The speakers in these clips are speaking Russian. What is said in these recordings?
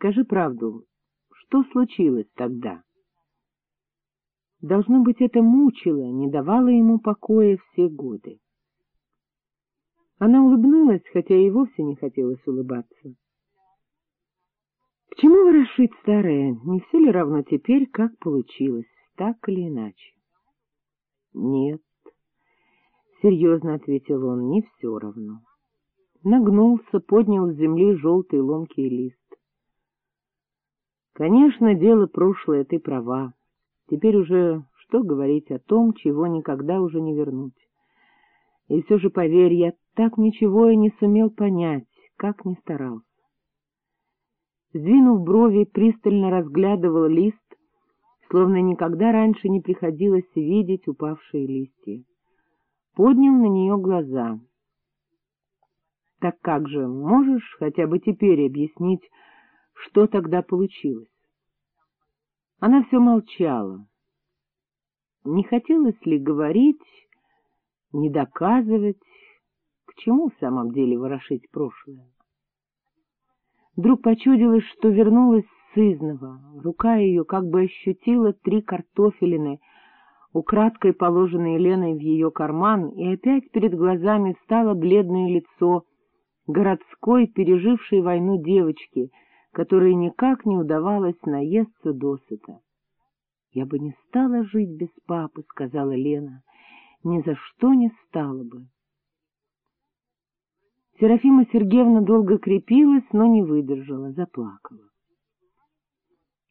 Скажи правду, что случилось тогда? Должно быть, это мучило, не давало ему покоя все годы. Она улыбнулась, хотя и вовсе не хотелось улыбаться. К чему ворошить старое? Не все ли равно теперь, как получилось, так или иначе? — Нет, — серьезно ответил он, — не все равно. Нагнулся, поднял с земли желтый ломкий лист. — Конечно, дело прошлое, ты права. Теперь уже что говорить о том, чего никогда уже не вернуть. И все же, поверь, я так ничего и не сумел понять, как ни старался. Сдвинув брови, пристально разглядывал лист, словно никогда раньше не приходилось видеть упавшие листья. Поднял на нее глаза. — Так как же, можешь хотя бы теперь объяснить, что тогда получилось? Она все молчала. Не хотелось ли говорить, не доказывать, к чему в самом деле ворошить прошлое? Вдруг почудилось, что вернулась сызнова. Рука ее как бы ощутила три картофелины, украдкой положенные Леной в ее карман, и опять перед глазами стало бледное лицо городской, пережившей войну девочки, которой никак не удавалось наесться досыта. — Я бы не стала жить без папы, — сказала Лена, — ни за что не стала бы. Серафима Сергеевна долго крепилась, но не выдержала, заплакала.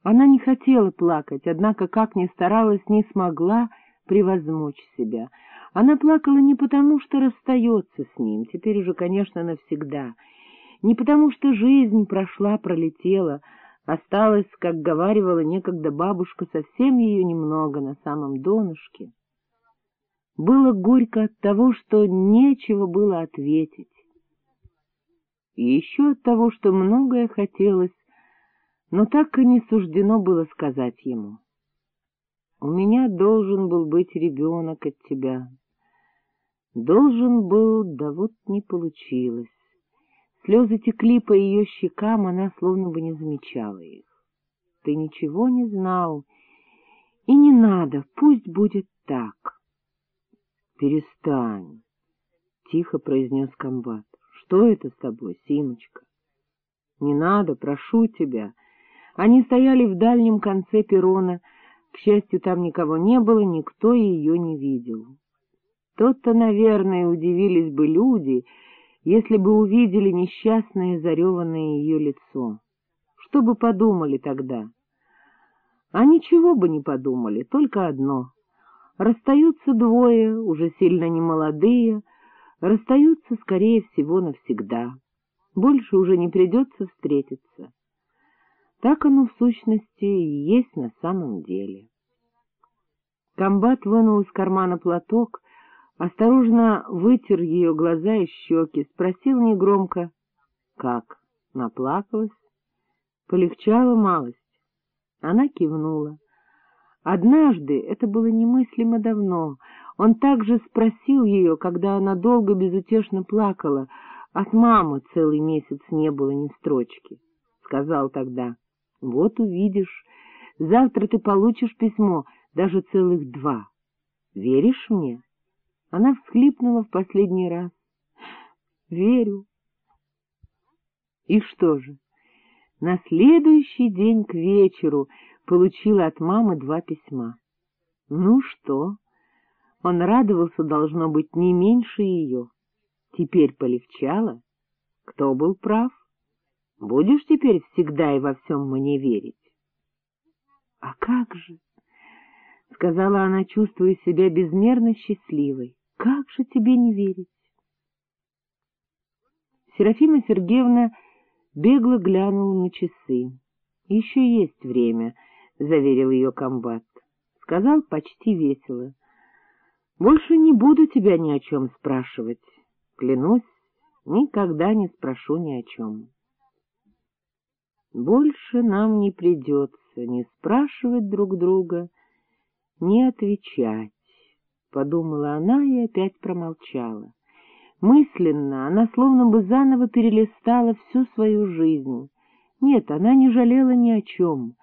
Она не хотела плакать, однако, как ни старалась, не смогла превозмочь себя. Она плакала не потому, что расстается с ним, теперь уже, конечно, навсегда, не потому, что жизнь прошла, пролетела, осталась, как говаривала некогда бабушка, совсем ее немного на самом донышке. Было горько от того, что нечего было ответить и еще от того, что многое хотелось, но так и не суждено было сказать ему. «У меня должен был быть ребенок от тебя. Должен был, да вот не получилось». Слезы текли по ее щекам, она словно бы не замечала их. «Ты ничего не знал, и не надо, пусть будет так». «Перестань», — тихо произнес комбат. Что это с тобой, Симочка? Не надо, прошу тебя. Они стояли в дальнем конце перрона. К счастью, там никого не было, никто ее не видел. То-то, наверное, удивились бы люди, если бы увидели несчастное зареванное ее лицо. Что бы подумали тогда? А ничего бы не подумали, только одно. Расстаются двое, уже сильно немолодые, расстаются, скорее всего, навсегда. Больше уже не придется встретиться. Так оно, в сущности, и есть на самом деле. Комбат вынул из кармана платок, осторожно вытер ее глаза и щеки, спросил негромко, как, наплакалась? Полегчала малость. Она кивнула. Однажды, это было немыслимо давно, он также спросил ее, когда она долго безутешно плакала, от мамы целый месяц не было ни строчки. Сказал тогда, вот увидишь, завтра ты получишь письмо, даже целых два. Веришь мне? Она всхлипнула в последний раз. Верю. И что же? На следующий день к вечеру получила от мамы два письма. Ну что? Он радовался, должно быть, не меньше ее. Теперь полегчало? Кто был прав? Будешь теперь всегда и во всем мне верить? — А как же? — сказала она, чувствуя себя безмерно счастливой. — Как же тебе не верить? Серафима Сергеевна бегло глянула на часы. — Еще есть время, —— заверил ее комбат. Сказал почти весело. — Больше не буду тебя ни о чем спрашивать. Клянусь, никогда не спрошу ни о чем. Больше нам не придется ни спрашивать друг друга, ни отвечать, — подумала она и опять промолчала. Мысленно она словно бы заново перелистала всю свою жизнь, Нет, она не жалела ни о чем,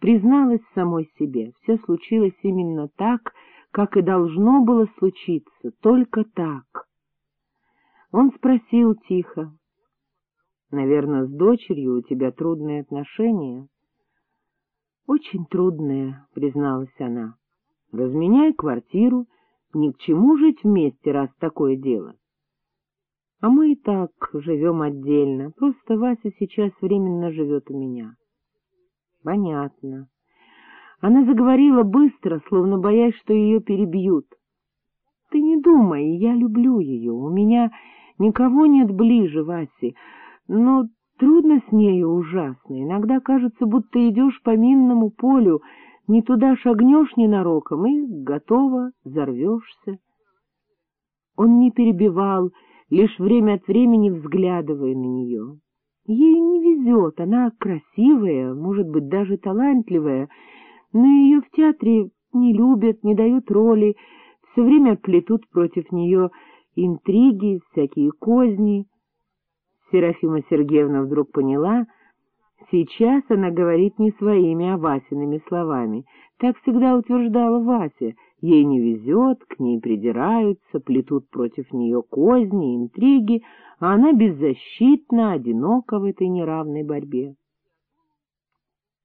призналась самой себе, все случилось именно так, как и должно было случиться, только так. Он спросил тихо, «Наверное, с дочерью у тебя трудные отношения?» «Очень трудные», — призналась она. «Разменяй квартиру, ни к чему жить вместе, раз такое дело». А мы и так живем отдельно, просто Вася сейчас временно живет у меня. Понятно. Она заговорила быстро, словно боясь, что ее перебьют. Ты не думай, я люблю ее, у меня никого нет ближе Васи, но трудно с нею ужасно. Иногда кажется, будто идешь по минному полю, не туда шагнешь ненароком и готово, взорвешься. Он не перебивал, лишь время от времени взглядывая на нее. Ей не везет, она красивая, может быть, даже талантливая, но ее в театре не любят, не дают роли, все время плетут против нее интриги, всякие козни. Серафима Сергеевна вдруг поняла, сейчас она говорит не своими, а Васиными словами. Так всегда утверждала Вася, Ей не везет, к ней придираются, плетут против нее козни, интриги, а она беззащитна, одинока в этой неравной борьбе.